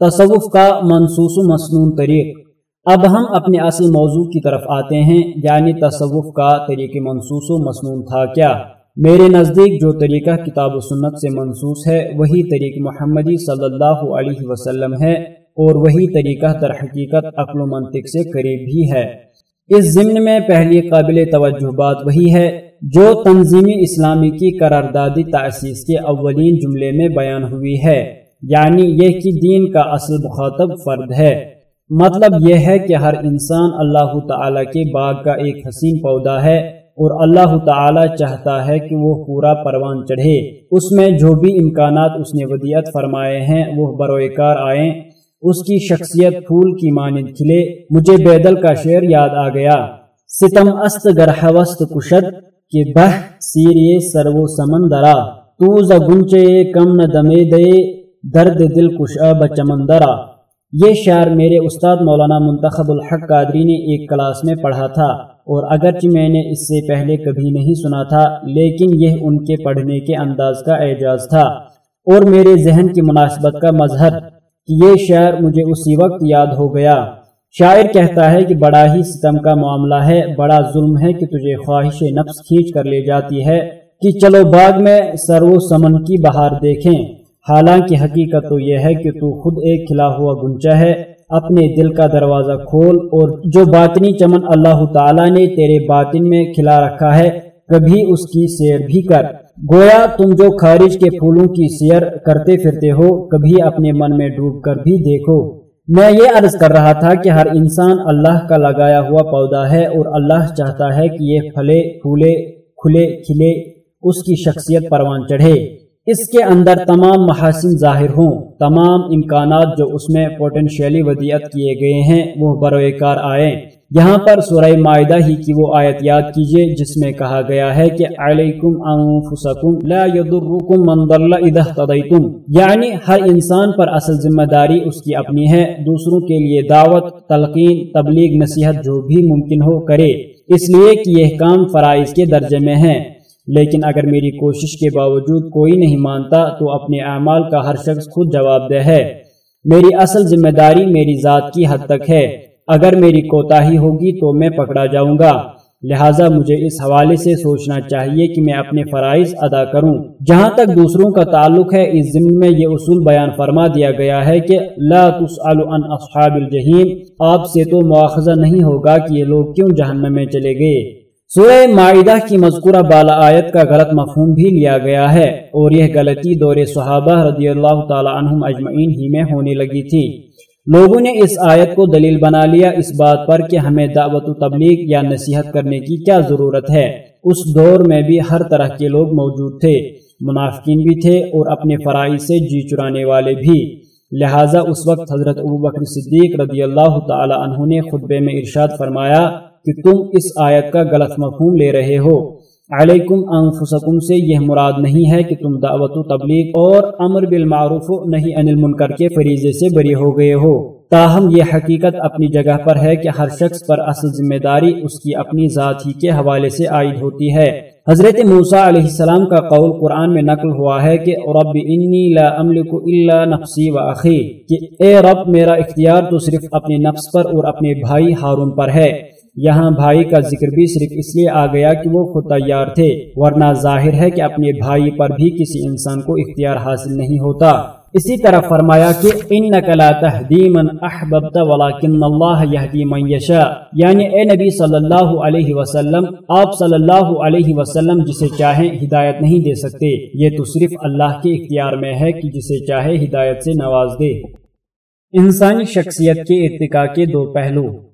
تصوف کا منصوص و مصنون طریق۔ اب ہم اپنے اصل موضوع کی طرف آتے ہیں یعنی تصوف کا طریق منصوص و مصنون تھا کیا؟ میرے نزدیک جو طریقہ کتاب و سنت سے منصوص ہے، وہی طریق محمدی صلی اللہ علیہ وسلم ہے اور وہی طریقہ در حقیقت عقل و منطق سے قریب بھی ہے۔ اس ضمن میں پہلی قابل توجہ بات وہی ہے جو تنظیمی اسلامی کی قراردادی تاسیس کے اولین جملے میں بیان ہوئی ہے۔ یعنی یہ کہ دین کا اصل مخاطب فرد ہے۔ مطلب یہ ہے کہ ہر انسان اللہ تعالیٰ کے باغ کا ایک حسین پودا ہے اور اللہ تعالیٰ چاہتا ہے کہ وہ پورا پروان چڑھے۔ اس میں جو بھی امکانات اس نے ودیت فرمائے ہیں، وہ بروئے کار آئیں۔ اس کی شخصیت پھول کی مانند کھلے۔ مجھے بیدل کا شعر یاد آ گیا۔ ستم است گرہوست کشد کہ بہ سیریے سرو سمندرا۔ تو گنچے کم نہ دمے دے۔ درد دل کشا بچمندرا یہ شعر میرے استاد مولانا منتخب الحق قادری نے ایک کلاس میں پڑھا تھا اور اگرچہ میں نے اس سے پہلے کبھی نہیں سنا تھا، لیکن یہ ان کے پڑھنے کے انداز کا اعجاز تھا۔ اور میرے ذہن کی مناسبت کا مظہر کہ یہ شعر مجھے اسی وقت یاد ہو گیا۔ شاعر کہتا ہے کہ بڑا ہی ستم کا معاملہ ہے، بڑا ظلم ہے کہ تجھے خواہش نفس کھینچ کر لے جاتی ہے کہ چلو باغ میں سرو سمن کی بہار دیکھیں۔ حالانکہ حقیقت تو یہ ہے کہ تو خود ایک کھلا ہوا گنچا ہے، اپنے دل کا دروازہ کھول اور جو باطنی چمن اللہ تعالیٰ نے تیرے باطن میں کھلا رکھا ہے، کبھی اس کی سیر بھی کر۔ گویا تم جو خارج کے پھولوں کی سیر کرتے پھرتے ہو، کبھی اپنے من میں ڈوب کر بھی دیکھو۔ میں یہ عرض کر رہا تھا کہ ہر انسان اللہ کا لگایا ہوا پودا ہے اور اللہ چاہتا ہے کہ یہ پھلے، پھولے، کھلے کھلے، اس کی شخصیت پروان چڑھے۔ اس کے اندر تمام محاسن ظاہر ہوں۔ تمام امکانات جو اس میں پوٹنشیلی ودیت کیے گئے ہیں، وہ بروئے کار آئیں۔ یہاں پر سورہ معدہ ہی کی وہ آیت یاد کیجیے، جس میں کہا گیا ہے کہ علیکم انفسکم لا یدرکم من ضل اذا تدیتم یعنی ہر انسان پر اصل ذمہ داری اس کی اپنی ہے۔ دوسروں کے لیے دعوت، تلقین، تبلیغ، نصیحت جو بھی ممکن ہو کرے۔ اس لیے کہ یہ کام فرائض کے درجے میں ہیں۔ لیکن اگر میری کوشش کے باوجود کوئی نہیں مانتا تو اپنے اعمال کا ہر شخص خود جواب دہ ہے۔ میری اصل ذمہ داری میری ذات کی حد تک ہے۔ اگر میری کوتاہی ہوگی تو میں پکڑا جاؤں گا۔ لہٰذا مجھے اس حوالے سے سوچنا چاہیے کہ میں اپنے فرائض ادا کروں۔ جہاں تک دوسروں کا تعلق ہے، اس ضمن میں یہ اصول بیان فرما دیا گیا ہے کہ لا عن اصحاب الجحیم۔ آپ سے تو مواخذہ نہیں ہوگا کہ یہ لوگ کیوں جہنم میں چلے گئے۔ سورہ معاہدہ کی مذکورہ بالا آیت کا غلط مفہوم بھی لیا گیا ہے اور یہ غلطی دور صحابہ رضی اللہ تعالی عنہم اجمعین ہی میں ہونے لگی تھی۔ لوگوں نے اس آیت کو دلیل بنا لیا اس بات پر کہ ہمیں دعوت و تبلیغ یا نصیحت کرنے کی کیا ضرورت ہے۔ اس دور میں بھی ہر طرح کے لوگ موجود تھے، منافقین بھی تھے اور اپنے فرائض سے جی چرانے والے بھی۔ لہٰذا اس وقت حضرت ابو بکر صدیق رضی اللہ تعالی عنہ نے خطبے میں ارشاد فرمایا کہ تم اس آیت کا غلط مفہوم لے رہے ہو۔ علیکم انفسکم سے یہ مراد نہیں ہے کہ تم دعوت و تبلیغ اور امر بالمعروف نہیں انل منکر کے فریضے سے بری ہو گئے ہو۔ تاہم یہ حقیقت اپنی جگہ پر ہے کہ ہر شخص پر اصل ذمہ داری اس کی اپنی ذات ہی کے حوالے سے عائد ہوتی ہے۔ حضرت موسیٰ علیہ السلام کا قول قرآن میں نقل ہوا ہے کہ رب انی لا املک الا نفسی و اخی، کہ اے رب میرا اختیار تو صرف اپنے نفس پر اور اپنے بھائی ہارون پر ہے۔ یہاں بھائی کا ذکر بھی صرف اس لیے آ گیا کہ وہ خود تیار تھے، ورنہ ظاہر ہے کہ اپنے بھائی پر بھی کسی انسان کو اختیار حاصل نہیں ہوتا۔ اسی طرح فرمایا کہ یعنی اے نبی صلی اللہ علیہ وسلم، آپ صلی اللہ علیہ وسلم جسے چاہیں ہدایت نہیں دے سکتے۔ یہ تو صرف اللہ کے اختیار میں ہے کہ جسے چاہے ہدایت سے نواز دے۔ انسانی شخصیت کے ارتقاء کے دو پہلو۔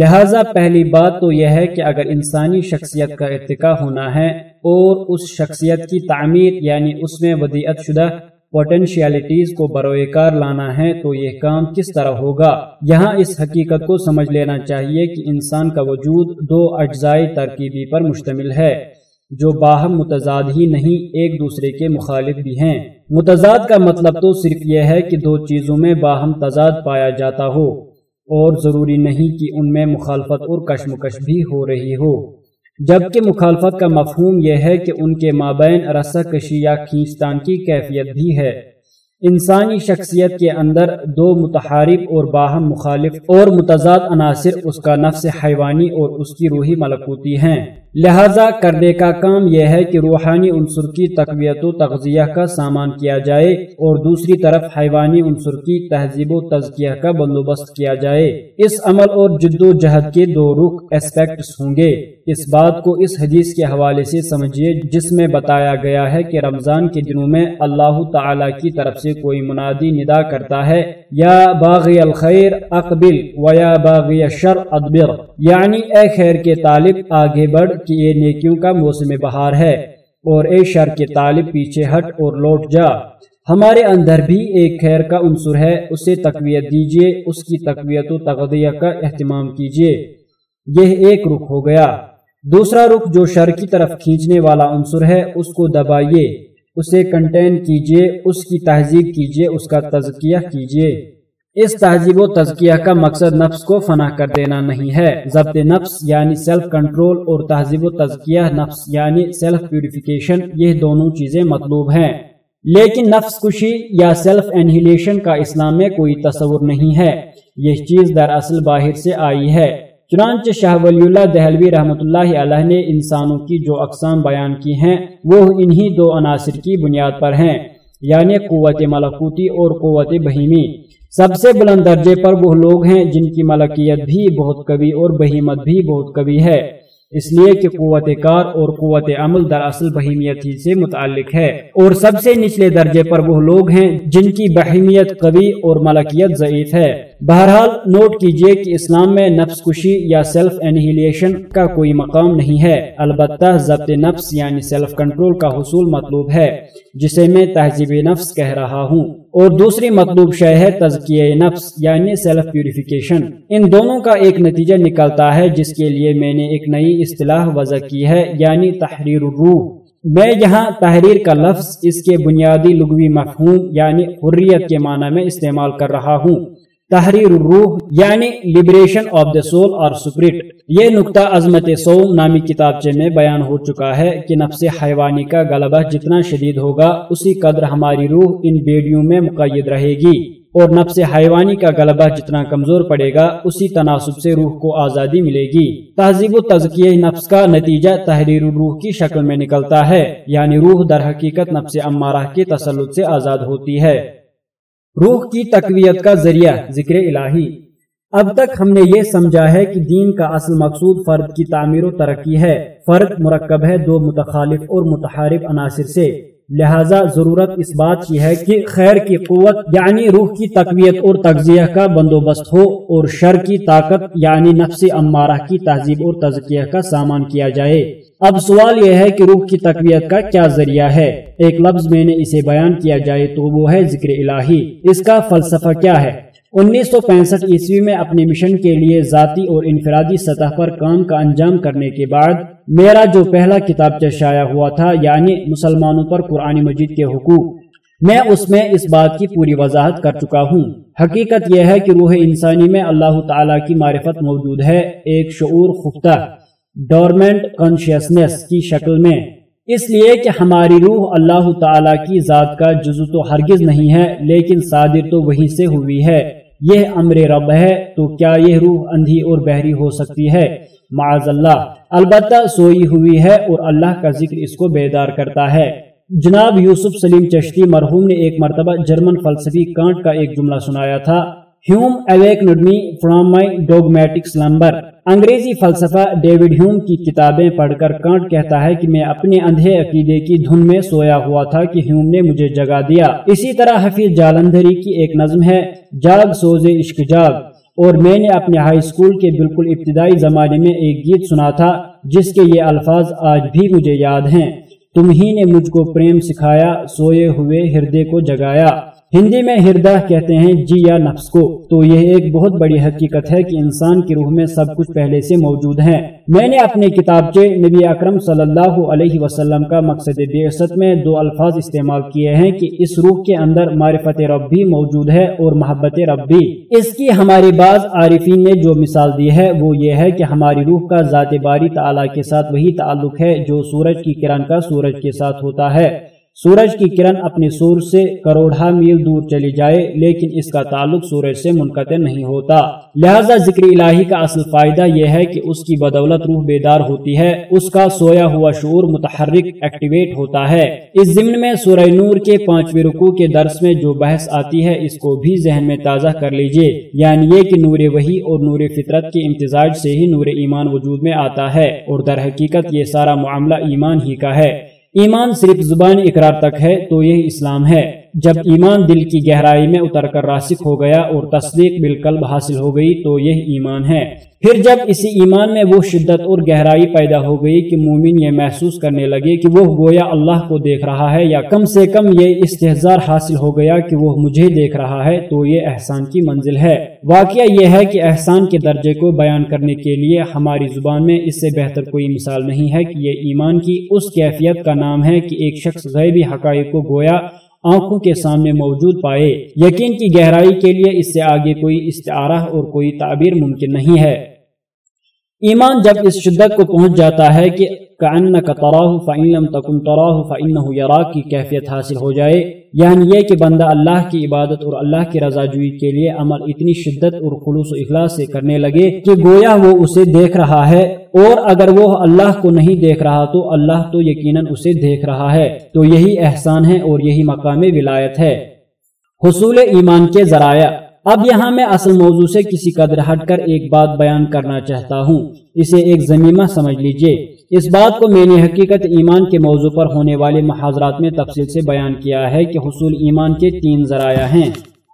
لہٰذا پہلی بات تو یہ ہے کہ اگر انسانی شخصیت کا ارتقاء ہونا ہے اور اس شخصیت کی تعمیر یعنی اس میں ودیعت شدہ پوٹینشیلٹیز کو بروئے کار لانا ہے تو یہ کام کس طرح ہوگا؟ یہاں اس حقیقت کو سمجھ لینا چاہیے کہ انسان کا وجود دو اجزائی ترکیبی پر مشتمل ہے، جو باہم متضاد ہی نہیں، ایک دوسرے کے مخالف بھی ہیں۔ متضاد کا مطلب تو صرف یہ ہے کہ دو چیزوں میں باہم تضاد پایا جاتا ہو۔ اور ضروری نہیں کہ ان میں مخالفت اور کشمکش بھی ہو رہی ہو۔ جبکہ مخالفت کا مفہوم یہ ہے کہ ان کے مابین رسہ کشی یا کھینچتان کی کیفیت بھی ہے۔ انسانی شخصیت کے اندر دو متحارب اور باہم مخالف اور متضاد عناصر اس کا نفس حیوانی اور اس کی روحی ملکوتی ہیں۔ لہذا کرنے کا کام یہ ہے کہ روحانی عنصر کی تقویت و تغذیہ کا سامان کیا جائے اور دوسری طرف حیوانی عنصر کی تہذیب و تزکیہ کا بندوبست کیا جائے۔ اس عمل اور جد و جہد کے دو رخ اسپیکٹس ہوں گے۔ اس بات کو اس حدیث کے حوالے سے سمجھیے جس میں بتایا گیا ہے کہ رمضان کے دنوں میں اللہ تعالی کی طرف سے کوئی منادی ندا کرتا ہے۔ یا باغی الخیر اقبل و یا باغی شر ادبر۔ یعنی اے خیر کے طالب آگے بڑھ کہ یہ نیکیوں کا موسم بہار ہے اور اے شر کے طالب پیچھے ہٹ اور لوٹ جا۔ ہمارے اندر بھی ایک خیر کا عنصر ہے، اسے تقویت دیجیے، اس کی تقویت و تغذیہ کا اہتمام کیجیے۔ یہ ایک رخ ہو گیا۔ دوسرا رخ جو شر کی طرف کھینچنے والا عنصر ہے، اس کو دبائیے۔ اسے کنٹین کیجیے، اس کی تہذیب کیجیے، اس کا تزکیہ کیجیے۔ اس تہذیب و تزکیہ کا مقصد نفس کو فنا کر دینا نہیں ہے۔ ضبط نفس یعنی سیلف کنٹرول اور تہذیب و تزکیہ نفس یعنی سیلف پیوریفیکیشن یہ دونوں چیزیں مطلوب ہیں۔ لیکن نفس کشی یا سیلف انہیلیشن کا اسلام میں کوئی تصور نہیں ہے۔ یہ چیز دراصل باہر سے آئی ہے۔ چنانچہ شاہ ولی اللہ دہلوی رحمۃ اللہ علیہ نے انسانوں کی جو اقسام بیان کی ہیں، وہ انہی دو عناصر کی بنیاد پر ہیں یعنی قوت ملکوتی اور قوت بہیمی۔ سب سے بلند درجے پر وہ لوگ ہیں جن کی ملکیت بھی بہت کبھی اور بہیمت بھی بہت کبھی ہے۔ اس لیے کہ قوت کار اور قوت عمل دراصل بہیمیت ہی سے متعلق ہے۔ اور سب سے نچلے درجے پر وہ لوگ ہیں جن کی بہیمیت قوی اور ملکیت ضعیف ہے۔ بہرحال نوٹ کیجیے کہ اسلام میں نفس کشی یا سیلف انہیلیشن کا کوئی مقام نہیں ہے۔ البتہ ضبط نفس یعنی سیلف کنٹرول کا حصول مطلوب ہے، جسے میں تہذیب نفس کہہ رہا ہوں۔ اور دوسری مطلوب شے ہے تزکیہ نفس یعنی سیلف پیوریفیکیشن ان دونوں کا ایک نتیجہ نکلتا ہے، جس کے لیے میں نے ایک نئی اصطلاح وضع کی ہے یعنی تحریر الروح۔ میں یہاں تحریر کا لفظ اس کے بنیادی لغوی مفہوم یعنی حریت کے معنی میں استعمال کر رہا ہوں۔ تحریر الروح یعنی لبریشن آف دا سول اور سپرٹ یہ نقطہ عظمت سوم نامی کتابچے میں بیان ہو چکا ہے کہ نفس حیوانی کا غلبہ جتنا شدید ہوگا، اسی قدر ہماری روح ان بیڑیوں میں مقید رہے گی۔ اور نفس حیوانی کا غلبہ جتنا کمزور پڑے گا، اسی تناسب سے روح کو آزادی ملے گی۔ تہذیب و تزکیہ نفس کا نتیجہ تحریر روح کی شکل میں نکلتا ہے یعنی روح در حقیقت نفس امارہ کے تسلط سے آزاد ہوتی ہے۔ روح کی تقویت کا ذریعہ ذکر الہی۔ اب تک ہم نے یہ سمجھا ہے کہ دین کا اصل مقصود فرد کی تعمیر و ترقی ہے۔ فرد مرکب ہے دو متخالف اور متحارب عناصر سے۔ لہذا ضرورت اس بات کی ہے کہ خیر کی قوت یعنی روح کی تقویت اور تجزیہ کا بندوبست ہو اور شر کی طاقت یعنی نفس امارہ کی تہذیب اور تزکیہ کا سامان کیا جائے۔ اب سوال یہ ہے کہ روح کی تقویت کا کیا ذریعہ ہے؟ ایک لفظ میں نے اسے بیان کیا جائے تو وہ ہے ذکر الہی۔ اس کا فلسفہ کیا ہے؟ انیس سو پینسٹھ عیسوی میں اپنے مشن کے لیے ذاتی اور انفرادی سطح پر کام کا انجام کرنے کے بعد میرا جو پہلا کتاب چشایا ہوا تھا یعنی مسلمانوں پر قرآن مجید کے حقوق، میں اس میں اس بات کی پوری وضاحت کر چکا ہوں۔ حقیقت یہ ہے کہ روح انسانی میں اللہ تعالیٰ کی معرفت موجود ہے، ایک شعور خفتہ۔ ڈورمنٹ کانشیسنس کی شکل میں۔ اس لیے کہ ہماری روح اللہ تعالیٰ کی ذات کا جزو تو ہرگز نہیں ہے، لیکن صادر تو وہی سے ہوئی ہے۔ یہ امر رب ہے، تو کیا یہ روح اندھی اور بحری ہو سکتی ہے؟ معاذ اللہ۔ البتہ سوئی ہوئی ہے اور اللہ کا ذکر اس کو بیدار کرتا ہے۔ جناب یوسف سلیم چشتی مرحوم نے ایک مرتبہ جرمن فلسفی کانٹ کا ایک جملہ سنایا تھا۔ ہیوم اویک فرام مائی ڈوگمیٹک سلمبر انگریزی فلسفہ ڈیوڈ ہیوم کی کتابیں پڑھ کر کانٹ کہتا ہے کہ میں اپنے اندھے عقیدے کی دھن میں سویا ہوا تھا کہ ہیوم نے مجھے جگا دیا۔ اسی طرح حفیظ جالندھری کی ایک نظم ہے، جاگ سوزے عشق جاگ۔ اور میں نے اپنے ہائی اسکول کے بالکل ابتدائی زمانے میں ایک گیت سنا تھا، جس کے یہ الفاظ آج بھی مجھے یاد ہیں۔ تم ہی نے مجھ کو پریم سکھایا، سوئے ہوئے ہردے کو جگایا۔ ہندی میں ہردا کہتے ہیں جی یا نفس کو، تو یہ ایک بہت بڑی حقیقت ہے کہ انسان کی روح میں سب کچھ پہلے سے موجود ہے میں نے اپنے کتاب کے نبی اکرم صلی اللہ علیہ وسلم کا مقصد بیست میں دو الفاظ استعمال کیے ہیں کہ اس روح کے اندر معرفت رب بھی موجود ہے اور محبت رب بھی۔ اس کی ہماری بعض عارفین نے جو مثال دی ہے، وہ یہ ہے کہ ہماری روح کا ذات باری تعالیٰ کے ساتھ وہی تعلق ہے جو سورج کی کرن کا سورج کے ساتھ ہوتا ہے۔ سورج کی کرن اپنے سور سے کروڑا میل دور چلی جائے، لیکن اس کا تعلق سورج سے منقطع نہیں ہوتا۔ لہذا ذکر الہی کا اصل فائدہ یہ ہے کہ اس کی بدولت روح بیدار ہوتی ہے، اس کا سویا ہوا شعور متحرک ایکٹیویٹ ہوتا ہے۔ اس ضمن میں سورہ نور کے پانچویں رکوع کے درس میں جو بحث آتی ہے، اس کو بھی ذہن میں تازہ کر لیجیے۔ یعنی یہ کہ نور وحی اور نور فطرت کے امتزاج سے ہی نور ایمان وجود میں آتا ہے، اور در حقیقت یہ سارا معاملہ ایمان ہی کا ہے۔ ایمان صرف زبان اقرار تک ہے تو یہ اسلام ہے۔ جب ایمان دل کی گہرائی میں اتر کر راسک ہو گیا اور تصدیق بالقلب حاصل ہو گئی تو یہ ایمان ہے۔ پھر جب اسی ایمان میں وہ شدت اور گہرائی پیدا ہو گئی کہ مومن یہ محسوس کرنے لگے کہ وہ گویا اللہ کو دیکھ رہا ہے یا کم سے کم یہ استحزار حاصل ہو گیا کہ وہ مجھے دیکھ رہا ہے تو یہ احسان کی منزل ہے۔ واقعہ یہ ہے کہ احسان کے درجے کو بیان کرنے کے لیے ہماری زبان میں اس سے بہتر کوئی مثال نہیں ہے کہ یہ ایمان کی اس کیفیت کا نام ہے کہ ایک شخص غیبی حقائق کو گویا آنکھوں کے سامنے موجود پائے۔ یقین کی گہرائی کے لیے اس سے آگے کوئی استعارہ اور کوئی تعبیر ممکن نہیں ہے۔ ایمان جب اس شدت کو پہنچ جاتا ہے کہ كَأَنَّكَ تَرَاهُ فَإِن لَمْ تَكُن تَرَاهُ فَإِنَّهُ يَرَاكِ کی کیفیت حاصل ہو جائے۔ یعنی یہ کہ بندہ اللہ کی عبادت اور اللہ کی رضا جوئی کے لیے عمل اتنی شدت اور خلوص و اخلاص سے کرنے لگے کہ گویا وہ اسے دیکھ رہا ہے۔ اور اگر وہ اللہ کو نہیں دیکھ رہا تو اللہ تو یقیناً اسے دیکھ رہا ہے۔ تو یہی احسان ہے اور یہی مقام ولایت ہے۔ حصول ایمان کے ذرائع۔ اب یہاں میں اصل موضوع سے کسی قدر ہٹ کر ایک بات بیان کرنا چاہتا ہوں۔ اسے ایک زمینہ سمجھ لیجیے۔ اس بات کو میں نے حقیقت ایمان کے موضوع پر ہونے والے محاضرات میں تفصیل سے بیان کیا ہے کہ حصول ایمان کے تین ذرائع ہیں۔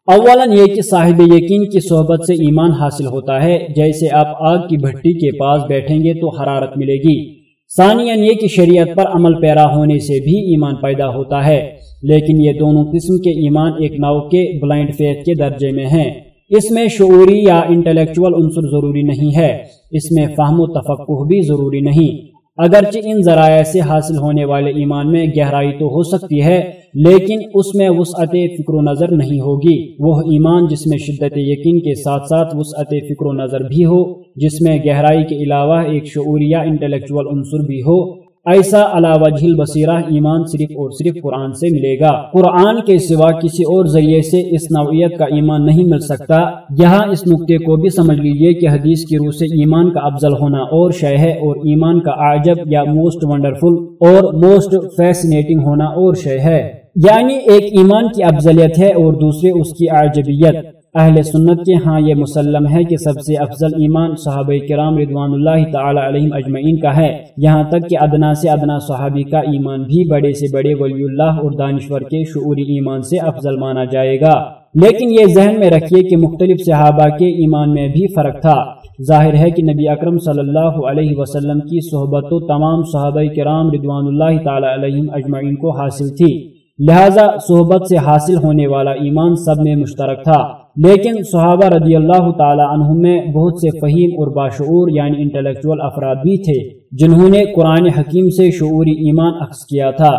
اولا یہ کہ صاحب یقین کی صحبت سے ایمان حاصل ہوتا ہے، جیسے آپ آگ کی بھٹی کے پاس بیٹھیں گے تو حرارت ملے گی۔ ثانیاً یہ کہ شریعت پر عمل پیرا ہونے سے بھی ایمان پیدا ہوتا ہے، لیکن یہ دونوں قسم کے ایمان ایک ناؤ کے بلائنڈ فیتھ کے درجے میں ہیں۔ اس میں شعوری یا انٹلیکچول عنصر ضروری نہیں ہے، اس میں فہم و تفقہ بھی ضروری نہیں۔ اگرچہ ان ذرائع سے حاصل ہونے والے ایمان میں گہرائی تو ہو سکتی ہے، لیکن اس میں وسعت فکر و نظر نہیں ہوگی۔ وہ ایمان جس میں شدت یقین کے ساتھ ساتھ وسعت فکر و نظر بھی ہو، جس میں گہرائی کے علاوہ ایک شعوریہ یا انٹلیکچول عنصر بھی ہو۔ ایسا علاوہ جھل بصیرہ ایمان صرف اور صرف قرآن سے ملے گا۔ قرآن کے سوا کسی اور ذریعے سے اس نوعیت کا ایمان نہیں مل سکتا۔ یہاں اس نقطے کو بھی سمجھ لیجیے کہ حدیث کی روح سے ایمان کا افضل ہونا اور شے ہے اور ایمان کا عجب یا موسٹ ونڈرفل اور موسٹ فیسنیٹنگ ہونا اور شے ہے۔ یعنی ایک ایمان کی افضلیت ہے اور دوسرے اس کی عجبیت۔ اہل سنت کے ہاں یہ مسلم ہے کہ سب سے افضل ایمان صحابہ کرام رضوان اللہ تعالی علیہم اجمعین کا ہے۔ یہاں تک کہ ادنا سے ادنا صحابی کا ایمان بھی بڑے سے بڑے ولی اللہ اور دانشور کے شعوری ایمان سے افضل مانا جائے گا۔ لیکن یہ ذہن میں رکھیے کہ مختلف صحابہ کے ایمان میں بھی فرق تھا۔ ظاہر ہے کہ نبی اکرم صلی اللہ علیہ وسلم کی صحبت و تمام صحابہ کرام رضوان اللہ تعالی علیہم اجمعین کو حاصل تھی۔ لہذا صحبت سے حاصل ہونے والا ایمان سب میں مشترک تھا۔ لیکن صحابہ رضی اللہ تعالی عنہ میں بہت سے فہیم اور باشعور یعنی انٹلیکچول افراد بھی تھے، جنہوں نے قرآن حکیم سے شعوری ایمان اخذ کیا تھا۔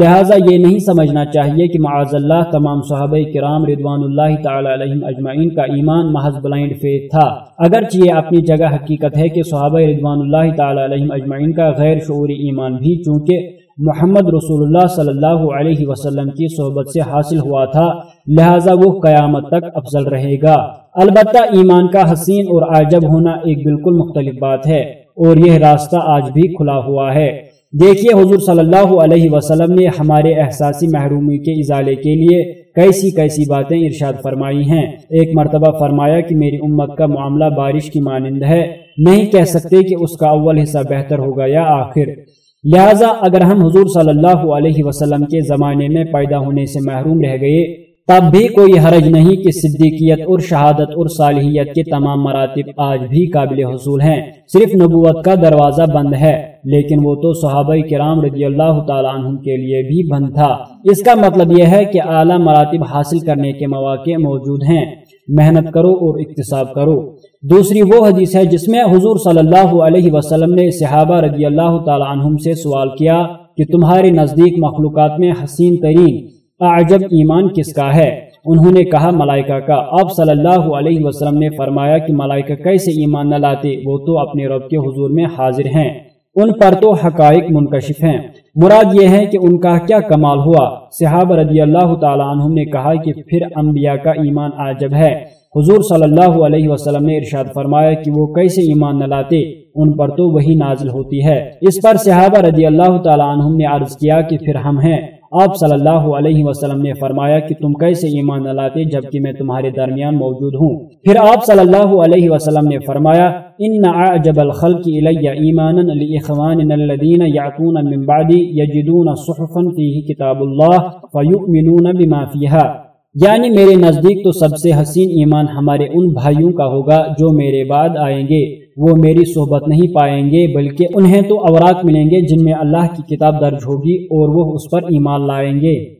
لہٰذا یہ نہیں سمجھنا چاہیے کہ معاذ اللہ تمام صحابہ کرام رضوان اللہ تعالی علیہ اجمعین کا ایمان محض بلائنڈ فیت تھا۔ اگرچہ یہ اپنی جگہ حقیقت ہے کہ صحابہ رضوان اللہ تعالی علیہ اجمعین کا غیر شعوری ایمان بھی، چونکہ محمد رسول اللہ صلی اللہ علیہ وسلم کی صحبت سے حاصل ہوا تھا، لہٰذا وہ قیامت تک افضل رہے گا۔ البتہ ایمان کا حسین اور عجب ہونا ایک بالکل مختلف بات ہے، اور یہ راستہ آج بھی کھلا ہوا ہے۔ دیکھیے، حضور صلی اللہ علیہ وسلم نے ہمارے احساسی محرومی کے ازالے کے لیے کیسی کیسی باتیں ارشاد فرمائی ہیں۔ ایک مرتبہ فرمایا کہ میری امت کا معاملہ بارش کی مانند ہے۔ نہیں کہہ سکتے کہ اس کا اول حصہ بہتر ہوگا یا آخر۔ لہٰذا اگر ہم حضور صلی اللہ علیہ وسلم کے زمانے میں پیدا ہونے سے محروم رہ گئے، تب بھی کوئی حرج نہیں کہ صدیقیت اور شہادت اور صالحیت کے تمام مراتب آج بھی قابل حصول ہیں۔ صرف نبوت کا دروازہ بند ہے، لیکن وہ تو صحابہ کرام رضی اللہ تعالیٰ عنہ کے لیے بھی بند تھا۔ اس کا مطلب یہ ہے کہ اعلیٰ مراتب حاصل کرنے کے مواقع موجود ہیں۔ محنت کرو اور اقتصاب کرو۔ دوسری وہ حدیث ہے جس میں حضور صلی اللہ علیہ وسلم نے صحابہ رضی اللہ تعالیٰ عنہم سے سوال کیا کہ تمہارے نزدیک مخلوقات میں حسین ترین اعجب ایمان کس کا ہے؟ انہوں نے کہا، ملائکہ کا۔ اب صلی اللہ علیہ وسلم نے فرمایا کہ ملائکہ کیسے ایمان نہ لاتے؟ وہ تو اپنے رب کے حضور میں حاضر ہیں۔ ان پر تو حقائق منکشف ہیں۔ مراد یہ ہے کہ ان کا کیا کمال ہوا؟ صحابہ رضی اللہ تعالیٰ عنہ نے کہا کہ پھر انبیاء کا ایمان عجب ہے۔ حضور صلی اللہ علیہ وسلم نے ارشاد فرمایا کہ وہ کیسے ایمان نہ لاتے؟ ان پر تو وہی نازل ہوتی ہے۔ اس پر صحابہ رضی اللہ تعالیٰ عنہ نے عرض کیا کہ پھر ہم ہیں۔ آپ صلی اللہ علیہ وسلم نے فرمایا کہ تم کیسے ایمان نہ لاتے جبکہ میں تمہارے درمیان موجود ہوں؟ پھر آپ صلی اللہ علیہ وسلم نے فرمایا، ان اعجب الخلق الی ایمانا لاخواننا الذين يعطون من بعد يجدون صحفا فيه كتاب الله فيؤمنون بما فيها یعنی میرے نزدیک تو سب سے حسین ایمان ہمارے ان بھائیوں کا ہوگا جو میرے بعد آئیں گے۔ وہ میری صحبت نہیں پائیں گے، بلکہ انہیں تو اوراق ملیں گے جن میں اللہ کی کتاب درج ہوگی اور وہ اس پر ایمان لائیں گے۔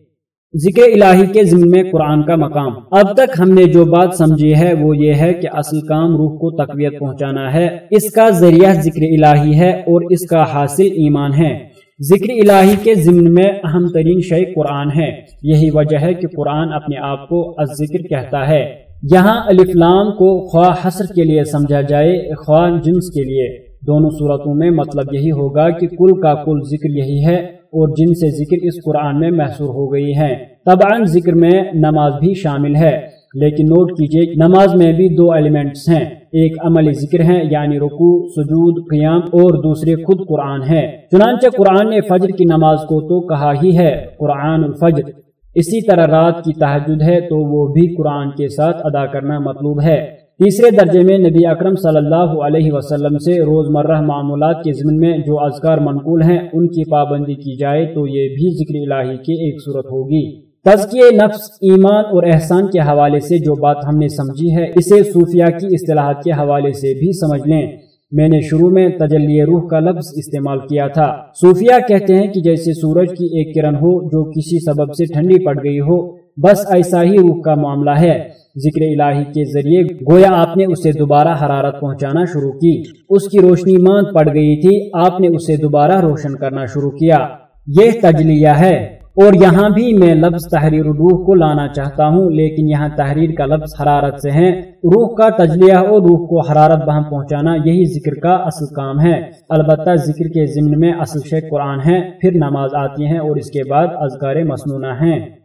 ذکر الہی کے ذمہ میں قرآن کا مقام۔ اب تک ہم نے جو بات سمجھی ہے وہ یہ ہے کہ اصل کام روح کو تقویت پہنچانا ہے۔ اس کا ذریعہ ذکر الہی ہے اور اس کا حاصل ایمان ہے۔ ذکر الہی کے ضمن میں اہم ترین شے قرآن ہے۔ یہی وجہ ہے کہ قرآن اپنے آپ کو ذکر کہتا ہے۔ یہاں الفلام کو خواہ حسر کے لیے سمجھا جائے، خواہ جنس کے لیے۔ دونوں صورتوں میں مطلب یہی ہوگا کہ کل کا کل ذکر یہی ہے اور جن سے ذکر اس قرآن میں محسور ہو گئی ہے طبعا ذکر میں نماز بھی شامل ہے، لیکن نوٹ کیجیے نماز میں بھی دو ایلیمنٹس ہیں۔ ایک عملی ذکر ہے یعنی رکوع، سجود، قیام اور دوسرے خود قرآن ہے چنانچہ قرآن نے فجر کی نماز کو تو کہا ہی ہے، قرآن الفجر۔ اسی طرح رات کی تحجد ہے تو وہ بھی قرآن کے ساتھ ادا کرنا مطلوب ہے۔ تیسرے درجے میں نبی اکرم صلی اللہ علیہ وسلم سے روزمرہ معمولات کے ضمن میں جو اذکار منقول ہیں، ان کی پابندی کی جائے تو یہ بھی ذکر الہی کی ایک صورت ہوگی۔ تزکیہ نفس، ایمان اور احسان کے حوالے سے جو بات ہم نے سمجھی ہے، اسے صوفیہ کی اصطلاحات کے حوالے سے بھی سمجھ لیں۔ میں نے شروع میں تجلی روح کا لفظ استعمال کیا تھا۔ صوفیہ کہتے ہیں کہ جیسے سورج کی ایک کرن ہو جو کسی سبب سے ٹھنڈی پڑ گئی ہو، بس ایسا ہی روح کا معاملہ ہے۔ ذکر الہی کے ذریعے گویا آپ نے اسے دوبارہ حرارت پہنچانا شروع کی۔ اس کی روشنی ماند پڑ گئی تھی، آپ نے اسے دوبارہ روشن کرنا شروع کیا۔ یہ تجلیہ ہے۔ اور یہاں بھی میں لفظ تحریر روح کو لانا چاہتا ہوں، لیکن یہاں تحریر کا لفظ حرارت سے ہے روح کا تجلیہ اور روح کو حرارت بہم پہنچانا یہی ذکر کا اصل کام ہے۔ البتہ ذکر کے ضمن میں اصل شے قرآن ہے، پھر نماز آتی ہیں اور اس کے بعد اذکار مصنوعہ ہیں۔